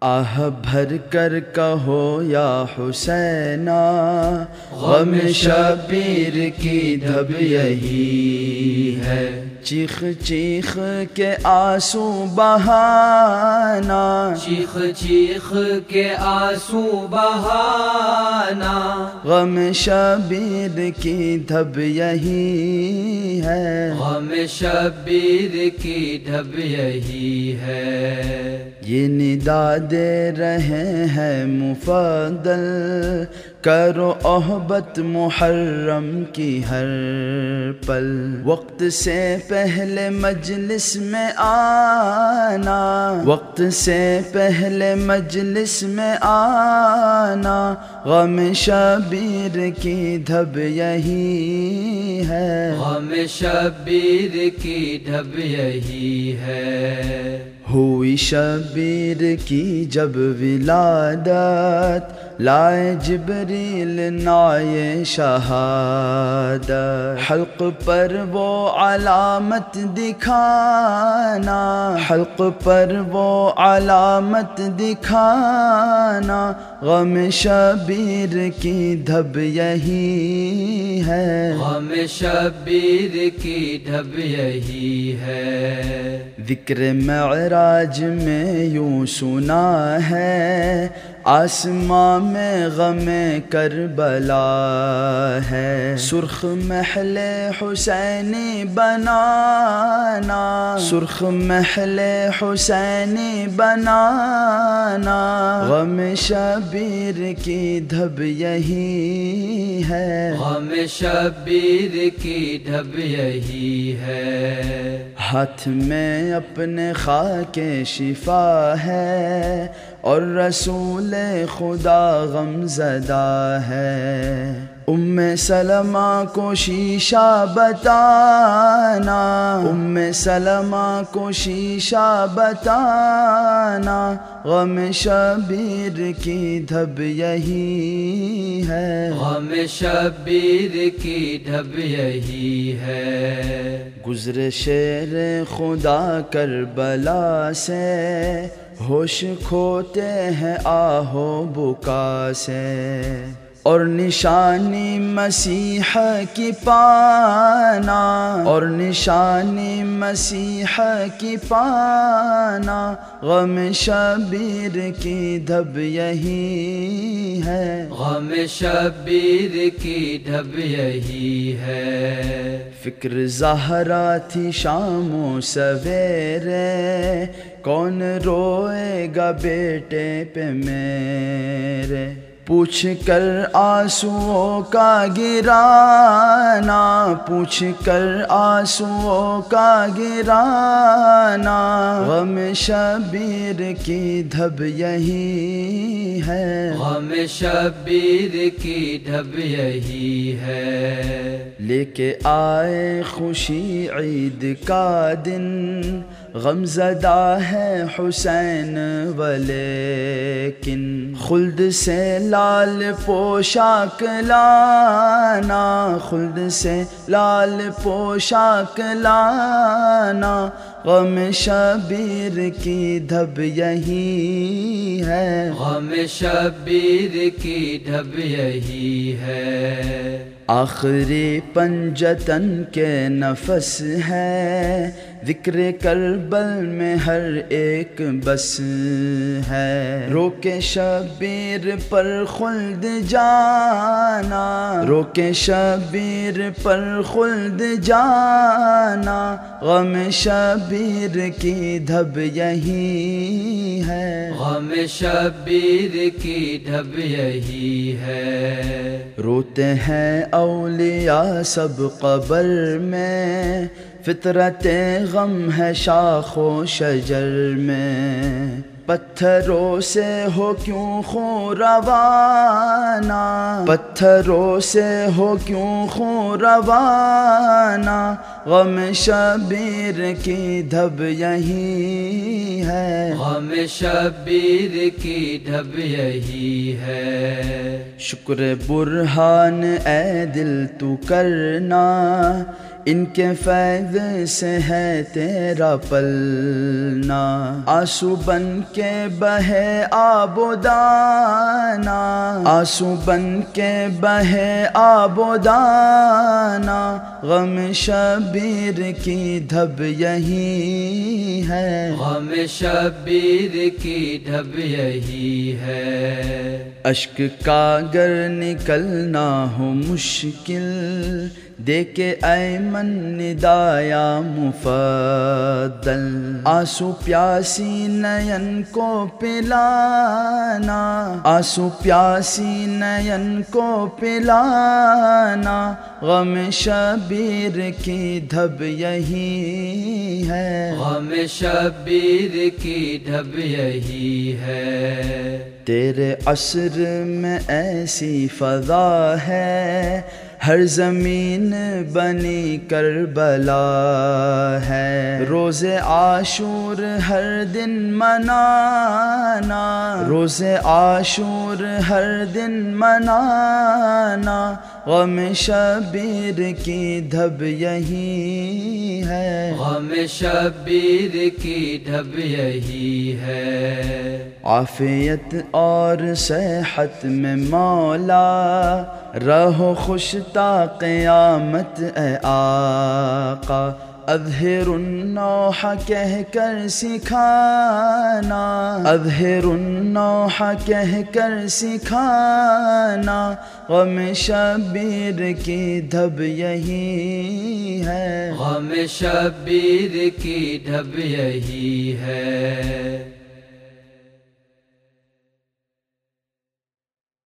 آہ بھر کر کہو یا حسینا غم شبیر کی دھب یہی ہے۔ چیخ چیخ کے آنسو بہانا چیخ چیخ کے آنسو بہانا غم شبیر کی دھب یہی ہے غم شبیر کی ڈھب یہی ہے یہ ندا دے رہے ہیں مفادل کرو احبت محرم کی ہر پل۔ وقت سے پہلے مجلس میں آنا۔ وقت سے پہلے مجلس میں آنا۔ غم شبیر کی دھب یہی ہے۔ غم شبیر کی ڈھب یہی ہے۔ ہوئی شبیر کی جب ولادت، لائے جبریل، نائے شہادت۔ حلق پر وہ علامت دکھانا، حلق پر وہ علامت دکھانا غم شبیر کی دھب یہی ہے۔ غم شبیر کی ڈھب یہی ہے۔ ذکر معراج میں یوں سنا ہے آسماں میں غم کربلا ہے۔ سرخ محل حسینی بنانا سرخ محل حسینی بنانا۔ غم شبیر کی دھب یہی ہے۔ غم شبیر کی ڈھب یہی ہے۔ ہاتھ میں اپنے خاک شفا ہے اور رسول خدا غم زدہ ہے۔ ام سلمہ کو شیشہ بتانا ام سلمہ کو شیشہ بتانا غم شبیر کی دھب یہی ہے غم شبیر کی ڈھب یہی ہے۔ گزر شیر خدا کربلا سے ہوش کھوتے ہیں آہو بکا سے۔ اور نشانی مسیح کی پانا اور نشانی مسیح کی پانا غم شبیر کی دھب یہی ہے۔ غم شبیر کی ڈھب یہی ہے۔ فکر زہرا تھی شام و سویرے کون روئے گا بیٹے پہ میرے؟ پوچھ کر آنسوؤں کا گرانا پوچھ کر آنسوؤں کا گرانا۔ غم شبیر کی دھب یہی ہے۔ غم شبیر کی ڈھب یہی ہے۔ لے کے آئے خوشی عید کا دن۔ غم زدہ ہے حسین ولیکن۔ خلد سے لال پوشاک لانا خلد سے لال پوشاک لانا۔ غم شبیر کی دھب یہی ہے۔ غم شبیر کی ڈھب یہی ہے۔ آخری پنجتن کے نفس ہے۔ ذکر کربل میں ہر ایک بس ہے۔ روکے شبیر پر خلد جانا۔ روکے شبیر پر خلد جانا۔ غم شبیر کی دھب یہی ہے۔ غم شبیر کی ڈھب یہی ہے۔ روتے ہیں اولیاء سب قبر میں۔ فطرت غم ہے شاخ و شجر میں۔ پتھروں سے ہو کیوں خوں روانہ؟ پتھروں سے ہو کیوں خوں روانہ؟ غم شبیر کی دھب یہی ہے۔ غم شبیر کی ڈھب یہی ہے۔ شکر برہان اے دل تو کرنا۔ ان کے فیض سے ہے تیرا پلنا آسو بن کے بہے آب و دانا آسو بن کے بہے آب و دانا۔ غم شبیر کی دھب یہی ہے۔ غم شبیر کی دھب یہی ہے۔ اشک کا گر نکلنا ہو مشکل۔ دیکھے ایمن ندایا مفدل آسو پیاسی نین کو پلانا۔ آسو پیاسی نین کو پلانا۔ غم شبیر کی دھب یہی ہے۔ غم شبیر کی دھب یہی ہے۔ تیرے عصر میں ایسی فضا ہے، ہر زمین بنی کربلا ہے۔ روز عاشور ہر دن منانا، روز عاشور ہر دن منانا۔ غم شبیر کی دھب یہی ہے۔ غم شبیر کی دھب یہی ہے۔ عافیت اور صحت میں مولا رہو خوش تا قیامت اے آقا۔ اظہر النوح کہہ کر سکھانا. اظہر النوح کہہ کر سکھانا. غم شبیر کی دھب یہی ہے. غم شبیر کی دھب یہی ہے.